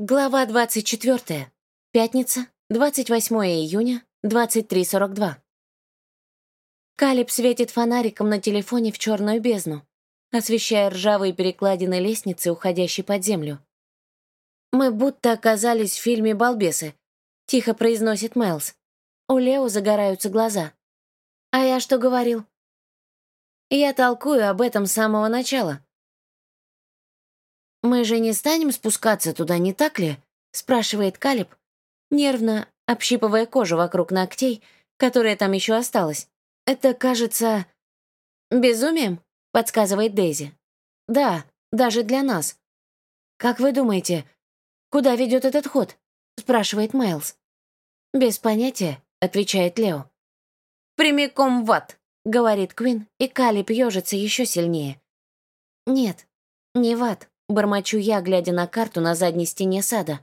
Глава 24. Пятница, 28 июня, 23.42. Калиб светит фонариком на телефоне в черную бездну, освещая ржавые перекладины лестницы, уходящей под землю. «Мы будто оказались в фильме «Балбесы», — тихо произносит Мэлс. У Лео загораются глаза. «А я что говорил?» «Я толкую об этом с самого начала», «Мы же не станем спускаться туда, не так ли?» — спрашивает Калиб, нервно общипывая кожу вокруг ногтей, которая там еще осталась. «Это кажется...» «Безумием?» — подсказывает Дейзи. «Да, даже для нас». «Как вы думаете, куда ведет этот ход?» — спрашивает Майлз. «Без понятия», — отвечает Лео. «Прямиком в ад», — говорит Квин, и Калиб ежится еще сильнее. «Нет, не в ад. Бормочу я, глядя на карту на задней стене сада.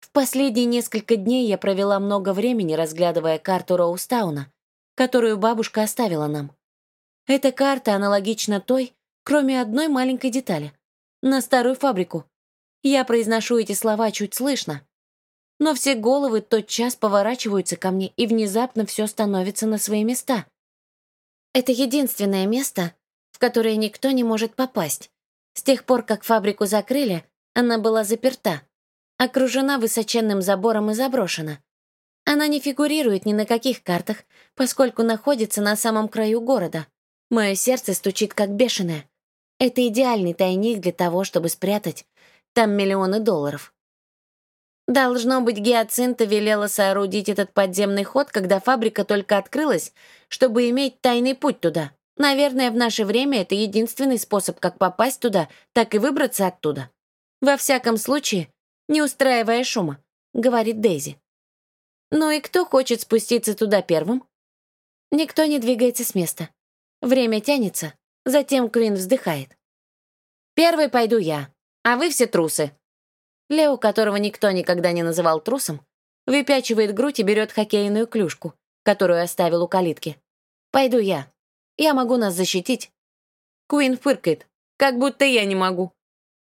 В последние несколько дней я провела много времени, разглядывая карту Роустауна, которую бабушка оставила нам. Эта карта аналогична той, кроме одной маленькой детали. На старую фабрику. Я произношу эти слова чуть слышно. Но все головы тотчас поворачиваются ко мне, и внезапно все становится на свои места. Это единственное место, в которое никто не может попасть. С тех пор, как фабрику закрыли, она была заперта, окружена высоченным забором и заброшена. Она не фигурирует ни на каких картах, поскольку находится на самом краю города. Мое сердце стучит как бешеное. Это идеальный тайник для того, чтобы спрятать там миллионы долларов. Должно быть, Гиацинта велела соорудить этот подземный ход, когда фабрика только открылась, чтобы иметь тайный путь туда. Наверное, в наше время это единственный способ как попасть туда, так и выбраться оттуда. Во всяком случае, не устраивая шума, говорит Дейзи. Ну и кто хочет спуститься туда первым? Никто не двигается с места. Время тянется, затем Квин вздыхает. Первый пойду я, а вы все трусы. Лео, которого никто никогда не называл трусом, выпячивает грудь и берет хоккейную клюшку, которую оставил у калитки. Пойду я. Я могу нас защитить». Куин фыркает, как будто я не могу.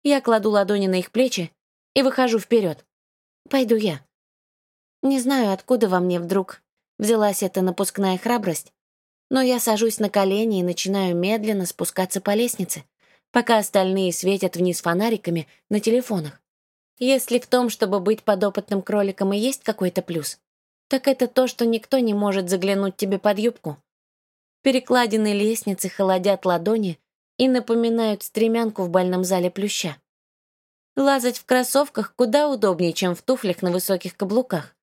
Я кладу ладони на их плечи и выхожу вперед. Пойду я. Не знаю, откуда во мне вдруг взялась эта напускная храбрость, но я сажусь на колени и начинаю медленно спускаться по лестнице, пока остальные светят вниз фонариками на телефонах. Если в том, чтобы быть подопытным кроликом и есть какой-то плюс, так это то, что никто не может заглянуть тебе под юбку. Перекладины лестницы холодят ладони и напоминают стремянку в больном зале плюща. Лазать в кроссовках куда удобнее, чем в туфлях на высоких каблуках.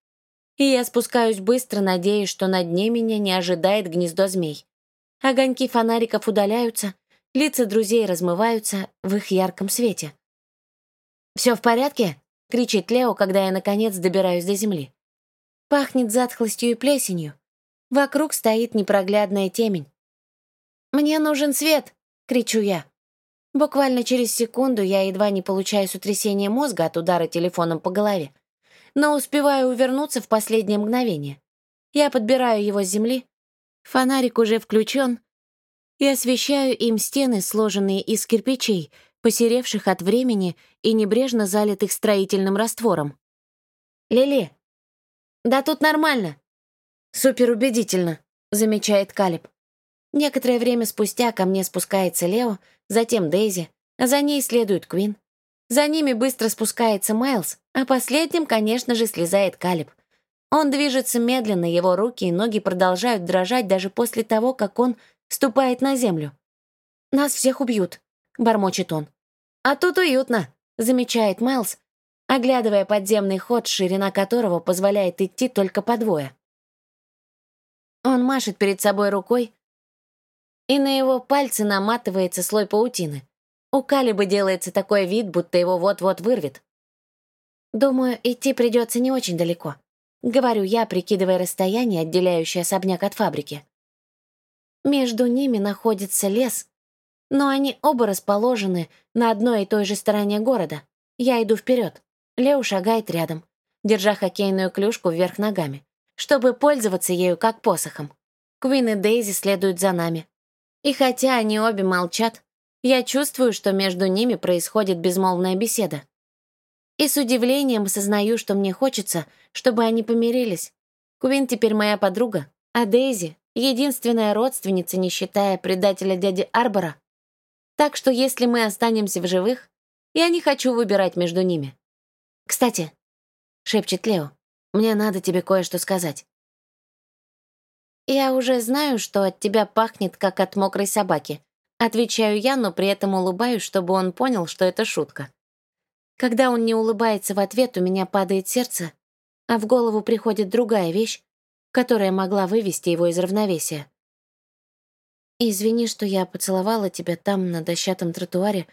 И я спускаюсь быстро, надеясь, что на дне меня не ожидает гнездо змей. Огоньки фонариков удаляются, лица друзей размываются в их ярком свете. «Все в порядке?» — кричит Лео, когда я, наконец, добираюсь до земли. Пахнет затхлостью и плесенью. Вокруг стоит непроглядная темень. «Мне нужен свет!» — кричу я. Буквально через секунду я едва не получаю сотрясение мозга от удара телефоном по голове, но успеваю увернуться в последнее мгновение. Я подбираю его с земли, фонарик уже включен, и освещаю им стены, сложенные из кирпичей, посеревших от времени и небрежно залитых строительным раствором. «Лили!» «Да тут нормально!» «Суперубедительно», — замечает Калиб. Некоторое время спустя ко мне спускается Лео, затем Дейзи, а за ней следует Квин. За ними быстро спускается Майлз, а последним, конечно же, слезает Калиб. Он движется медленно, его руки и ноги продолжают дрожать даже после того, как он ступает на землю. «Нас всех убьют», — бормочет он. «А тут уютно», — замечает Майлз, оглядывая подземный ход, ширина которого позволяет идти только по двое. Он машет перед собой рукой, и на его пальцы наматывается слой паутины. У Калиба делается такой вид, будто его вот-вот вырвет. «Думаю, идти придется не очень далеко», — говорю я, прикидывая расстояние, отделяющее особняк от фабрики. Между ними находится лес, но они оба расположены на одной и той же стороне города. Я иду вперед. Лео шагает рядом, держа хоккейную клюшку вверх ногами чтобы пользоваться ею как посохом. Квин и Дейзи следуют за нами. И хотя они обе молчат, я чувствую, что между ними происходит безмолвная беседа. И с удивлением осознаю, что мне хочется, чтобы они помирились. Куин теперь моя подруга, а Дейзи — единственная родственница, не считая предателя дяди Арбора. Так что если мы останемся в живых, я не хочу выбирать между ними. «Кстати», — шепчет Лео, — «мне надо тебе кое-что сказать». «Я уже знаю, что от тебя пахнет, как от мокрой собаки», отвечаю я, но при этом улыбаюсь, чтобы он понял, что это шутка. Когда он не улыбается в ответ, у меня падает сердце, а в голову приходит другая вещь, которая могла вывести его из равновесия. «Извини, что я поцеловала тебя там, на дощатом тротуаре»,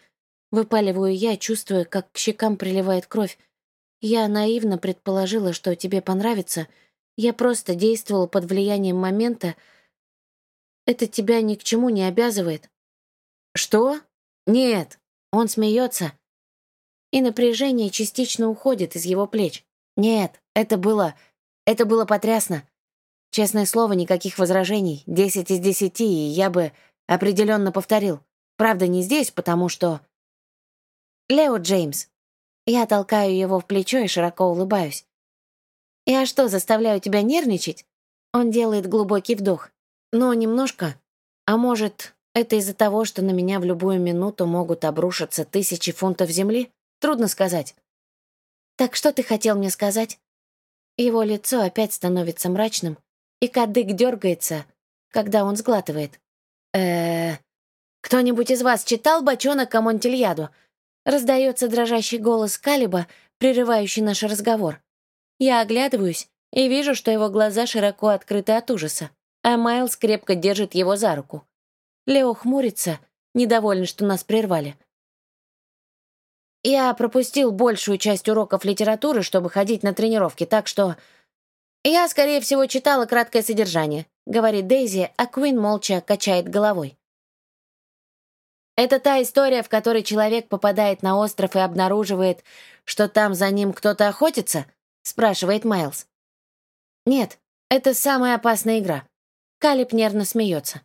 выпаливаю я, чувствуя, как к щекам приливает кровь. Я наивно предположила, что тебе понравится. Я просто действовала под влиянием момента. Это тебя ни к чему не обязывает. «Что? Нет!» Он смеется, и напряжение частично уходит из его плеч. «Нет, это было... это было потрясно. Честное слово, никаких возражений. Десять из десяти, и я бы определенно повторил. Правда, не здесь, потому что... Лео Джеймс. Я толкаю его в плечо и широко улыбаюсь. «Я что, заставляю тебя нервничать?» Он делает глубокий вдох. «Ну, немножко. А может, это из-за того, что на меня в любую минуту могут обрушиться тысячи фунтов земли? Трудно сказать». «Так что ты хотел мне сказать?» Его лицо опять становится мрачным, и кадык дергается, когда он сглатывает. э Кто-нибудь из вас читал «Бочонок Амонтильяду»?» Раздается дрожащий голос Калиба, прерывающий наш разговор. Я оглядываюсь и вижу, что его глаза широко открыты от ужаса, а Майлз крепко держит его за руку. Лео хмурится, недовольный, что нас прервали. Я пропустил большую часть уроков литературы, чтобы ходить на тренировки, так что «Я, скорее всего, читала краткое содержание», — говорит Дейзи, а Куин молча качает головой. «Это та история, в которой человек попадает на остров и обнаруживает, что там за ним кто-то охотится?» — спрашивает Майлз. «Нет, это самая опасная игра». Калиб нервно смеется.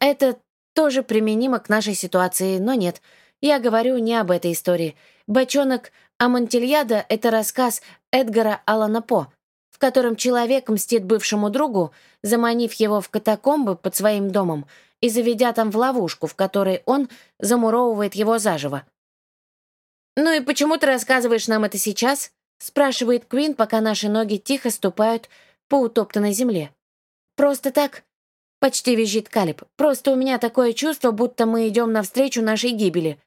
«Это тоже применимо к нашей ситуации, но нет, я говорю не об этой истории. Бочонок Амонтильяда — это рассказ Эдгара Алана По, в котором человек мстит бывшему другу, заманив его в катакомбы под своим домом и заведя там в ловушку, в которой он замуровывает его заживо. «Ну и почему ты рассказываешь нам это сейчас?» — спрашивает Квин, пока наши ноги тихо ступают по утоптанной земле. «Просто так?» — почти визжит Калиб. «Просто у меня такое чувство, будто мы идем навстречу нашей гибели».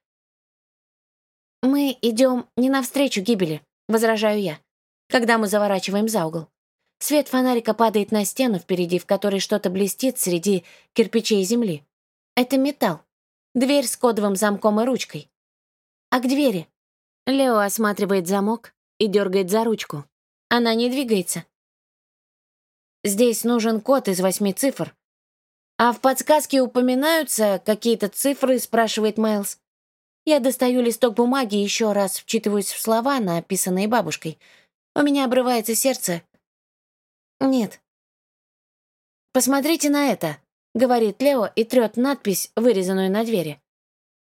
«Мы идем не навстречу гибели», — возражаю я когда мы заворачиваем за угол. Свет фонарика падает на стену впереди, в которой что-то блестит среди кирпичей земли. Это металл. Дверь с кодовым замком и ручкой. А к двери? Лео осматривает замок и дергает за ручку. Она не двигается. Здесь нужен код из восьми цифр. А в подсказке упоминаются какие-то цифры, спрашивает Майлз. Я достаю листок бумаги и еще раз вчитываюсь в слова, написанные бабушкой — у меня обрывается сердце. Нет. «Посмотрите на это», — говорит Лео и трет надпись, вырезанную на двери.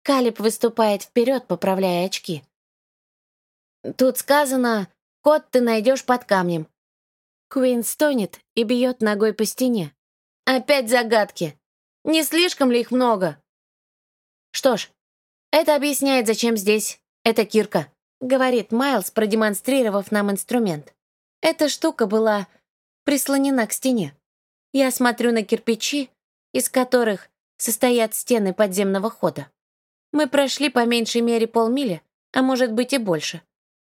Калиб выступает вперед, поправляя очки. «Тут сказано, код ты найдешь под камнем». Куин стонет и бьет ногой по стене. «Опять загадки. Не слишком ли их много?» «Что ж, это объясняет, зачем здесь эта кирка». — говорит Майлз, продемонстрировав нам инструмент. Эта штука была прислонена к стене. Я смотрю на кирпичи, из которых состоят стены подземного хода. Мы прошли по меньшей мере полмили, а может быть и больше.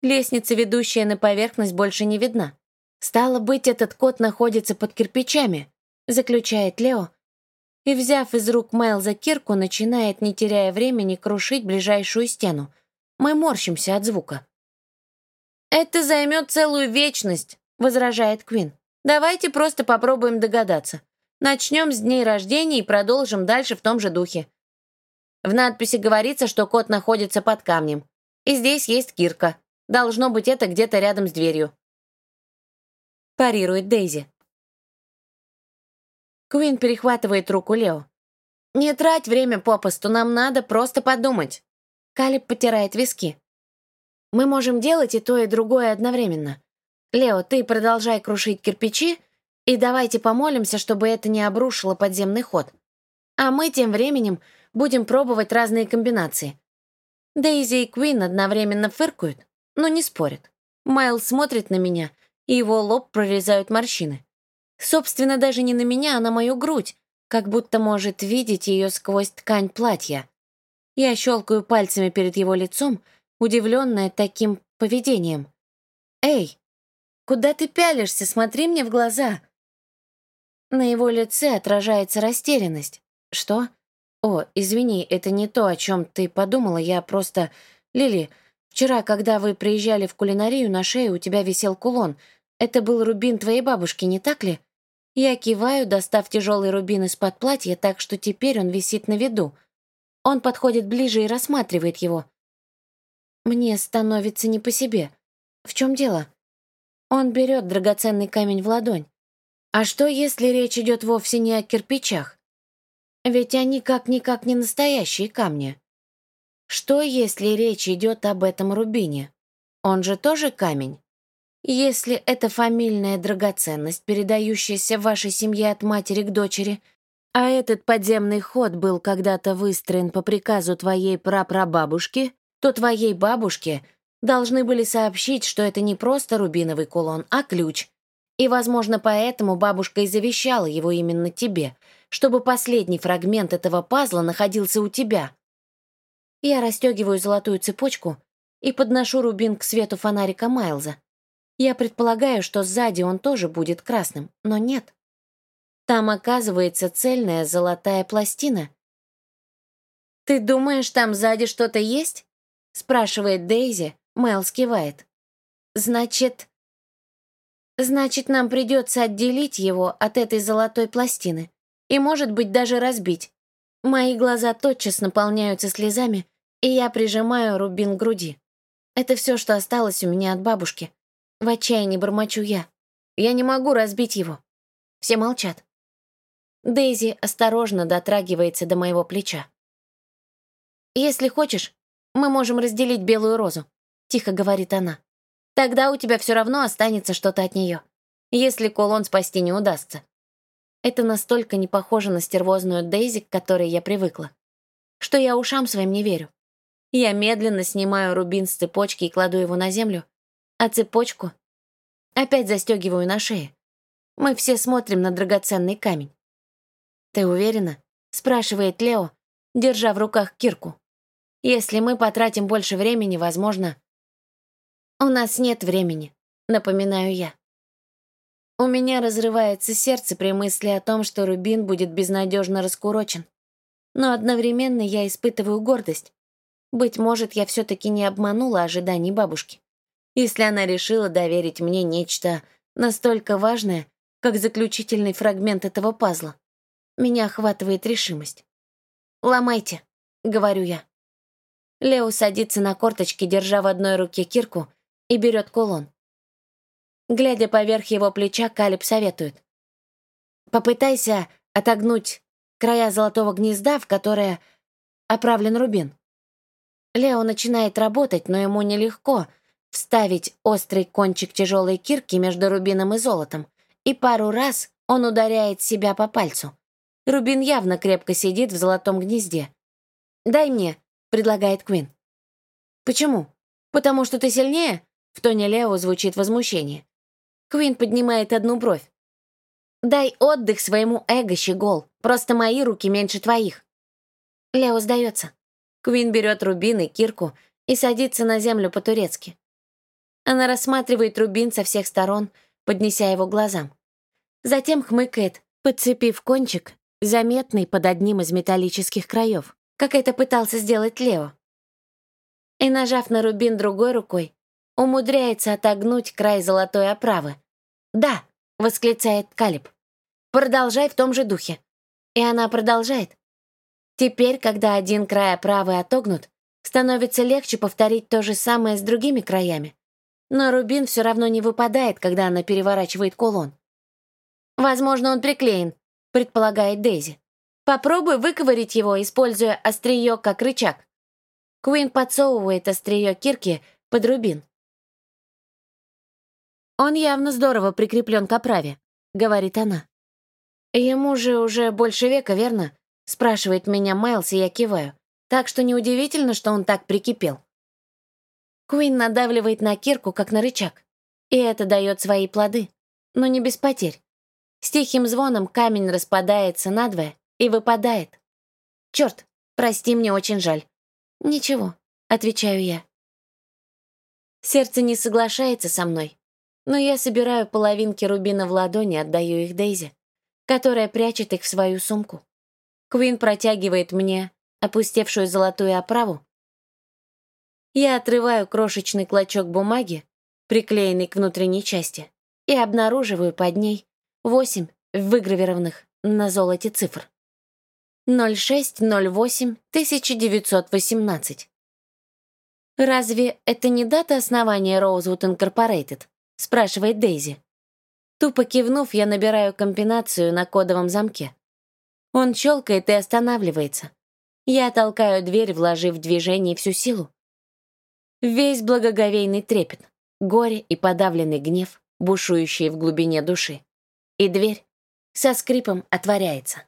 Лестница, ведущая на поверхность, больше не видна. Стало быть, этот кот находится под кирпичами, заключает Лео, и, взяв из рук Майлза кирку, начинает, не теряя времени, крушить ближайшую стену — мы морщимся от звука. «Это займет целую вечность», — возражает Квин. «Давайте просто попробуем догадаться. Начнем с дней рождения и продолжим дальше в том же духе». В надписи говорится, что кот находится под камнем. И здесь есть кирка. Должно быть, это где-то рядом с дверью. Парирует Дейзи. Квин перехватывает руку Лео. «Не трать время попусту, нам надо просто подумать». Калиб потирает виски. Мы можем делать и то, и другое одновременно. Лео, ты продолжай крушить кирпичи, и давайте помолимся, чтобы это не обрушило подземный ход. А мы тем временем будем пробовать разные комбинации. Дейзи и Квин одновременно фыркают, но не спорят. Майл смотрит на меня, и его лоб прорезают морщины. Собственно, даже не на меня, а на мою грудь, как будто может видеть ее сквозь ткань платья. Я щелкаю пальцами перед его лицом, удивленная таким поведением. «Эй, куда ты пялишься? Смотри мне в глаза!» На его лице отражается растерянность. «Что? О, извини, это не то, о чем ты подумала, я просто... Лили, вчера, когда вы приезжали в кулинарию, на шее у тебя висел кулон. Это был рубин твоей бабушки, не так ли?» Я киваю, достав тяжелый рубин из-под платья, так что теперь он висит на виду. Он подходит ближе и рассматривает его. Мне становится не по себе. В чем дело? Он берет драгоценный камень в ладонь. А что, если речь идет вовсе не о кирпичах? Ведь они как-никак не настоящие камни. Что, если речь идет об этом рубине? Он же тоже камень? Если это фамильная драгоценность, передающаяся вашей семье от матери к дочери, а этот подземный ход был когда-то выстроен по приказу твоей прапрабабушки, то твоей бабушке должны были сообщить, что это не просто рубиновый кулон, а ключ. И, возможно, поэтому бабушка и завещала его именно тебе, чтобы последний фрагмент этого пазла находился у тебя. Я расстегиваю золотую цепочку и подношу рубин к свету фонарика Майлза. Я предполагаю, что сзади он тоже будет красным, но нет. Там оказывается цельная золотая пластина. «Ты думаешь, там сзади что-то есть?» — спрашивает Дейзи. Мэл скивает. «Значит...» «Значит, нам придется отделить его от этой золотой пластины и, может быть, даже разбить. Мои глаза тотчас наполняются слезами, и я прижимаю рубин к груди. Это все, что осталось у меня от бабушки. В отчаянии бормочу я. Я не могу разбить его. Все молчат. Дейзи осторожно дотрагивается до моего плеча. «Если хочешь, мы можем разделить белую розу», — тихо говорит она. «Тогда у тебя все равно останется что-то от нее, если кулон спасти не удастся». Это настолько не похоже на стервозную Дейзи, к которой я привыкла, что я ушам своим не верю. Я медленно снимаю рубин с цепочки и кладу его на землю, а цепочку опять застегиваю на шее. Мы все смотрим на драгоценный камень. «Ты уверена?» — спрашивает Лео, держа в руках кирку. «Если мы потратим больше времени, возможно...» «У нас нет времени», — напоминаю я. У меня разрывается сердце при мысли о том, что Рубин будет безнадежно раскурочен. Но одновременно я испытываю гордость. Быть может, я все-таки не обманула ожиданий бабушки если она решила доверить мне нечто настолько важное, как заключительный фрагмент этого пазла. Меня охватывает решимость. «Ломайте», — говорю я. Лео садится на корточки, держа в одной руке кирку, и берет кулон. Глядя поверх его плеча, Калиб советует. «Попытайся отогнуть края золотого гнезда, в которое оправлен рубин». Лео начинает работать, но ему нелегко — вставить острый кончик тяжелой кирки между рубином и золотом, и пару раз он ударяет себя по пальцу. Рубин явно крепко сидит в золотом гнезде. «Дай мне», — предлагает Квин. «Почему? Потому что ты сильнее?» В тоне Лео звучит возмущение. Квин поднимает одну бровь. «Дай отдых своему эго, щегол. Просто мои руки меньше твоих». Лео сдается. Квин берет рубин и кирку и садится на землю по-турецки. Она рассматривает рубин со всех сторон, поднеся его глазам. Затем хмыкает, подцепив кончик, заметный под одним из металлических краев, как это пытался сделать Лео. И, нажав на рубин другой рукой, умудряется отогнуть край золотой оправы. «Да!» — восклицает Калиб. «Продолжай в том же духе». И она продолжает. Теперь, когда один край оправы отогнут, становится легче повторить то же самое с другими краями. Но рубин все равно не выпадает, когда она переворачивает кулон. «Возможно, он приклеен», — предполагает Дейзи. «Попробуй выковырить его, используя острие как рычаг». Куин подсовывает острие кирки под рубин. «Он явно здорово прикреплен к оправе», — говорит она. «Ему же уже больше века, верно?» — спрашивает меня Майлз, и я киваю. Так что неудивительно, что он так прикипел. Куин надавливает на кирку, как на рычаг. И это дает свои плоды, но не без потерь. С тихим звоном камень распадается надвое и выпадает. Черт, прости, мне очень жаль. Ничего, отвечаю я. Сердце не соглашается со мной, но я собираю половинки рубина в ладони, отдаю их Дейзи, которая прячет их в свою сумку. Куин протягивает мне опустевшую золотую оправу, я отрываю крошечный клочок бумаги, приклеенный к внутренней части, и обнаруживаю под ней восемь выгравированных на золоте цифр. 0608-1918. «Разве это не дата основания Rosewood Incorporated?» — спрашивает Дейзи. Тупо кивнув, я набираю комбинацию на кодовом замке. Он щелкает и останавливается. Я толкаю дверь, вложив в движение всю силу. Весь благоговейный трепет, горе и подавленный гнев, бушующие в глубине души. И дверь со скрипом отворяется.